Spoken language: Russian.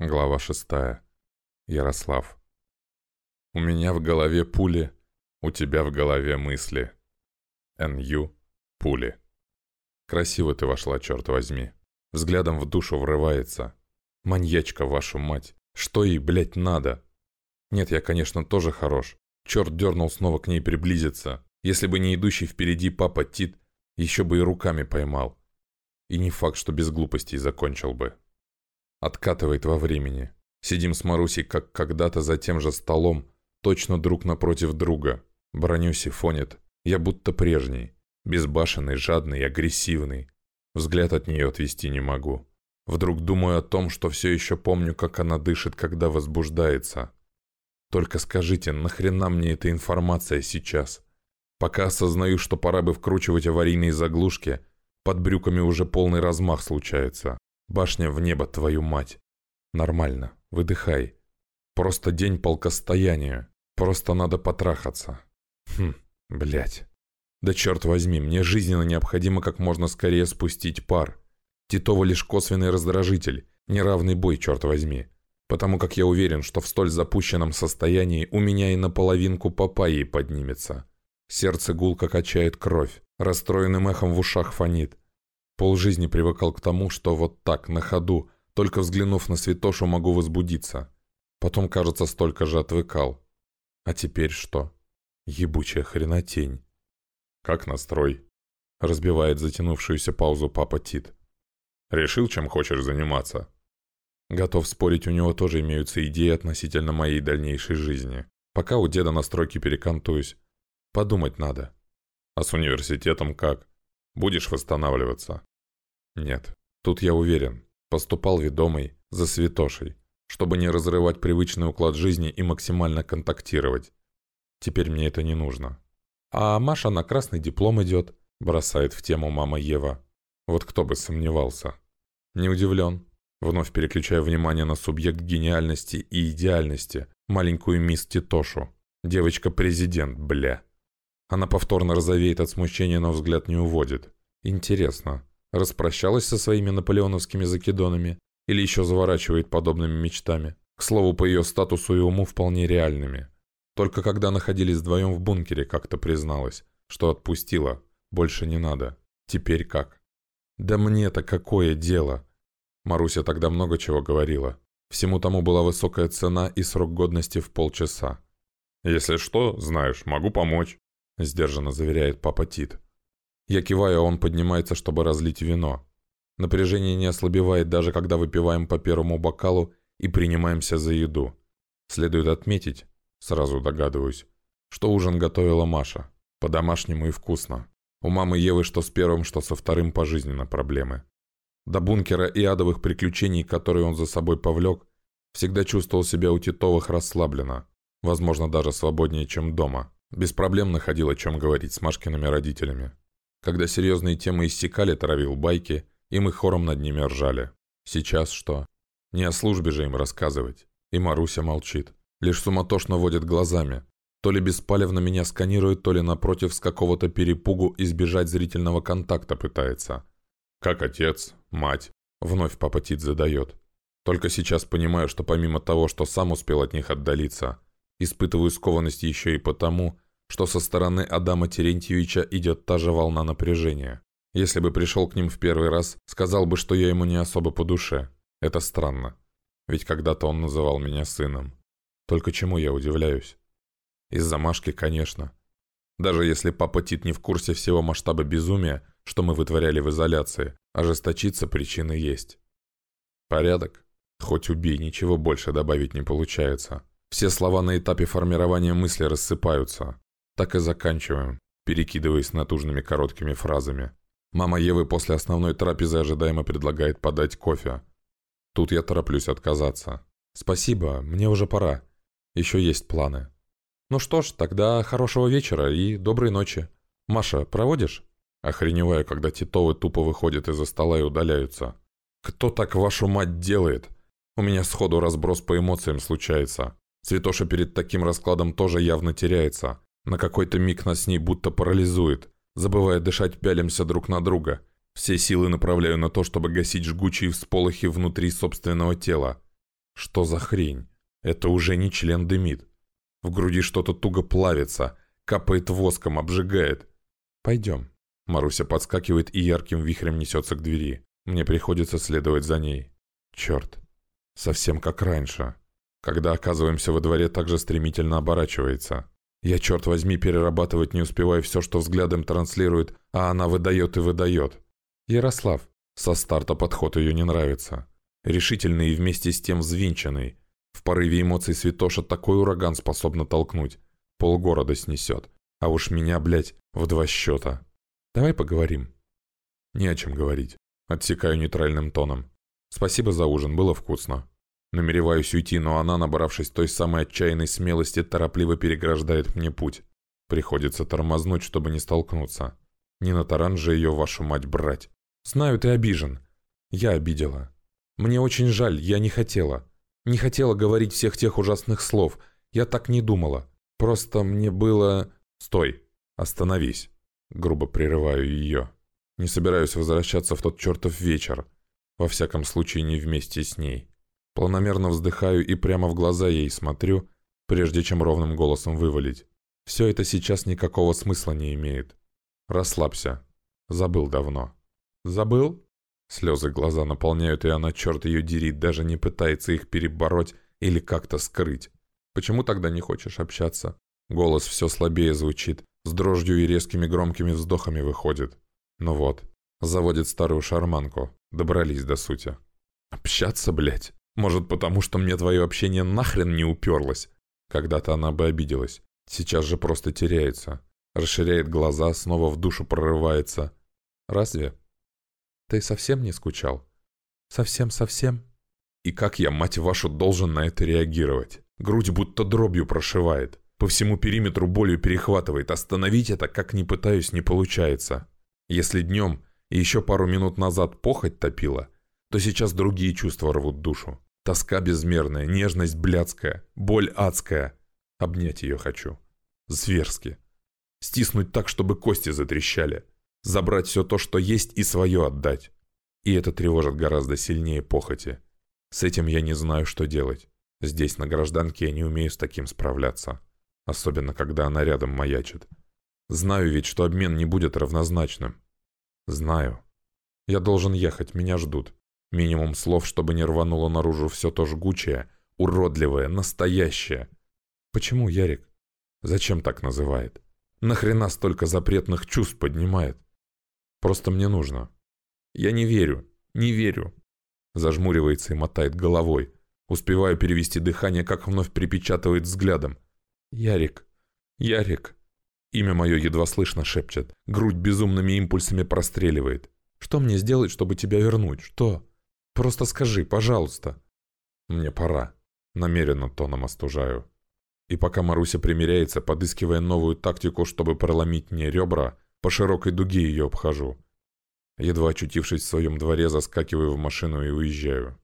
Глава шестая. Ярослав. У меня в голове пули, у тебя в голове мысли. Н.Ю. Пули. Красиво ты вошла, черт возьми. Взглядом в душу врывается. Маньячка, вашу мать. Что ей, блядь, надо? Нет, я, конечно, тоже хорош. Черт дернул снова к ней приблизиться. Если бы не идущий впереди папа Тит, еще бы и руками поймал. И не факт, что без глупостей закончил бы. Откатывает во времени. Сидим с Марусей, как когда-то за тем же столом, точно друг напротив друга. Броню сифонит. Я будто прежний. Безбашенный, жадный, агрессивный. Взгляд от нее отвести не могу. Вдруг думаю о том, что все еще помню, как она дышит, когда возбуждается. Только скажите, нахрена мне эта информация сейчас? Пока осознаю, что пора бы вкручивать аварийные заглушки, под брюками уже полный размах случается. Башня в небо, твою мать. Нормально, выдыхай. Просто день полкостояния. Просто надо потрахаться. Хм, блять. Да черт возьми, мне жизненно необходимо как можно скорее спустить пар. Титова лишь косвенный раздражитель, неравный бой, черт возьми. Потому как я уверен, что в столь запущенном состоянии у меня и наполовинку папайи поднимется. Сердце гулко качает кровь, расстроенным эхом в ушах фонит. Полжизни привыкал к тому, что вот так, на ходу, только взглянув на святошу, могу возбудиться. Потом, кажется, столько же отвыкал. А теперь что? Ебучая хренотень. «Как настрой?» Разбивает затянувшуюся паузу папа Тит. «Решил, чем хочешь заниматься?» Готов спорить, у него тоже имеются идеи относительно моей дальнейшей жизни. Пока у деда на стройке перекантуюсь. Подумать надо. А с университетом как? Будешь восстанавливаться? Нет, тут я уверен. Поступал ведомый, за святошей, чтобы не разрывать привычный уклад жизни и максимально контактировать. Теперь мне это не нужно. А Маша на красный диплом идет, бросает в тему мама Ева. Вот кто бы сомневался. Не удивлен. Вновь переключаю внимание на субъект гениальности и идеальности, маленькую мисс Титошу. Девочка-президент, бля. Она повторно розовеет от смущения, но взгляд не уводит. Интересно, Распрощалась со своими наполеоновскими закидонами или еще заворачивает подобными мечтами. К слову, по ее статусу и уму вполне реальными. Только когда находились вдвоем в бункере, как-то призналась, что отпустила, больше не надо. Теперь как? Да мне-то какое дело? Маруся тогда много чего говорила. Всему тому была высокая цена и срок годности в полчаса. «Если что, знаешь, могу помочь», – сдержанно заверяет папа Тит. Я киваю, а он поднимается, чтобы разлить вино. Напряжение не ослабевает, даже когда выпиваем по первому бокалу и принимаемся за еду. Следует отметить, сразу догадываюсь, что ужин готовила Маша. По-домашнему и вкусно. У мамы Евы что с первым, что со вторым пожизненно проблемы. До бункера и адовых приключений, которые он за собой повлек, всегда чувствовал себя у Титовых расслабленно. Возможно, даже свободнее, чем дома. Без проблем находил о чем говорить с Машкиными родителями. Когда серьезные темы иссякали, травил байки, и мы хором над ними ржали. Сейчас что? Не о службе же им рассказывать. И Маруся молчит. Лишь суматошно водит глазами. То ли беспалевно меня сканирует, то ли напротив с какого-то перепугу избежать зрительного контакта пытается. «Как отец? Мать?» Вновь папа задает. Только сейчас понимаю, что помимо того, что сам успел от них отдалиться, испытываю скованность еще и потому, что со стороны Адама Терентьевича идет та же волна напряжения. Если бы пришел к ним в первый раз, сказал бы, что я ему не особо по душе. Это странно. Ведь когда-то он называл меня сыном. Только чему я удивляюсь? Из-за Машки, конечно. Даже если папа Тит не в курсе всего масштаба безумия, что мы вытворяли в изоляции, ожесточиться причины есть. Порядок? Хоть убей, ничего больше добавить не получается. Все слова на этапе формирования мысли рассыпаются. Так и заканчиваем, перекидываясь натужными короткими фразами. Мама Евы после основной трапезы ожидаемо предлагает подать кофе. Тут я тороплюсь отказаться. «Спасибо, мне уже пора. Еще есть планы». «Ну что ж, тогда хорошего вечера и доброй ночи. Маша, проводишь?» Охреневаю, когда Титовы тупо выходят из-за стола и удаляются. «Кто так вашу мать делает?» У меня сходу разброс по эмоциям случается. Святоша перед таким раскладом тоже явно теряется. На какой-то миг нас с ней будто парализует. Забывая дышать, пялимся друг на друга. Все силы направляю на то, чтобы гасить жгучие всполохи внутри собственного тела. Что за хрень? Это уже не член дымит. В груди что-то туго плавится, капает воском, обжигает. Пойдем. Маруся подскакивает и ярким вихрем несется к двери. Мне приходится следовать за ней. Черт. Совсем как раньше. Когда оказываемся во дворе, так же стремительно оборачивается. Я, черт возьми, перерабатывать не успеваю все, что взглядом транслирует, а она выдает и выдает. Ярослав. Со старта подход ее не нравится. Решительный и вместе с тем взвинченный. В порыве эмоций Святоша такой ураган способна толкнуть. Полгорода снесет. А уж меня, блядь, в два счета. Давай поговорим. Не о чем говорить. Отсекаю нейтральным тоном. Спасибо за ужин, было вкусно. Намереваюсь уйти, но она, набравшись той самой отчаянной смелости, торопливо переграждает мне путь. Приходится тормознуть, чтобы не столкнуться. Не на таран же ее, вашу мать, брать. Знаю, ты обижен. Я обидела. Мне очень жаль, я не хотела. Не хотела говорить всех тех ужасных слов. Я так не думала. Просто мне было... Стой. Остановись. Грубо прерываю ее. Не собираюсь возвращаться в тот чертов вечер. Во всяком случае, не вместе с ней. Планомерно вздыхаю и прямо в глаза ей смотрю, прежде чем ровным голосом вывалить. Все это сейчас никакого смысла не имеет. Расслабься. Забыл давно. Забыл? Слезы глаза наполняют, и она, черт ее дерит, даже не пытается их перебороть или как-то скрыть. Почему тогда не хочешь общаться? Голос все слабее звучит, с дрожью и резкими громкими вздохами выходит. Ну вот, заводит старую шарманку. Добрались до сути. Общаться, блядь? Может, потому что мне твое общение нахрен не уперлось? Когда-то она бы обиделась. Сейчас же просто теряется. Расширяет глаза, снова в душу прорывается. Разве? Ты совсем не скучал? Совсем-совсем? И как я, мать вашу, должен на это реагировать? Грудь будто дробью прошивает. По всему периметру болью перехватывает. Остановить это, как ни пытаюсь, не получается. Если днем и еще пару минут назад похоть топила, то сейчас другие чувства рвут душу. Тоска безмерная, нежность блядская, боль адская. Обнять ее хочу. Зверски. Стиснуть так, чтобы кости затрещали. Забрать все то, что есть, и свое отдать. И это тревожит гораздо сильнее похоти. С этим я не знаю, что делать. Здесь, на гражданке, я не умею с таким справляться. Особенно, когда она рядом маячит. Знаю ведь, что обмен не будет равнозначным. Знаю. Я должен ехать, меня ждут. Минимум слов, чтобы не рвануло наружу все то жгучее, уродливое, настоящее. Почему Ярик? Зачем так называет? Нахрена столько запретных чувств поднимает? Просто мне нужно. Я не верю, не верю. Зажмуривается и мотает головой. Успеваю перевести дыхание, как вновь припечатывает взглядом. Ярик, Ярик. Имя мое едва слышно шепчет. Грудь безумными импульсами простреливает. Что мне сделать, чтобы тебя вернуть? Что? Просто скажи, пожалуйста». «Мне пора». Намеренно тоном остужаю. И пока Маруся примиряется, подыскивая новую тактику, чтобы проломить мне ребра, по широкой дуге ее обхожу. Едва очутившись в своем дворе, заскакиваю в машину и уезжаю.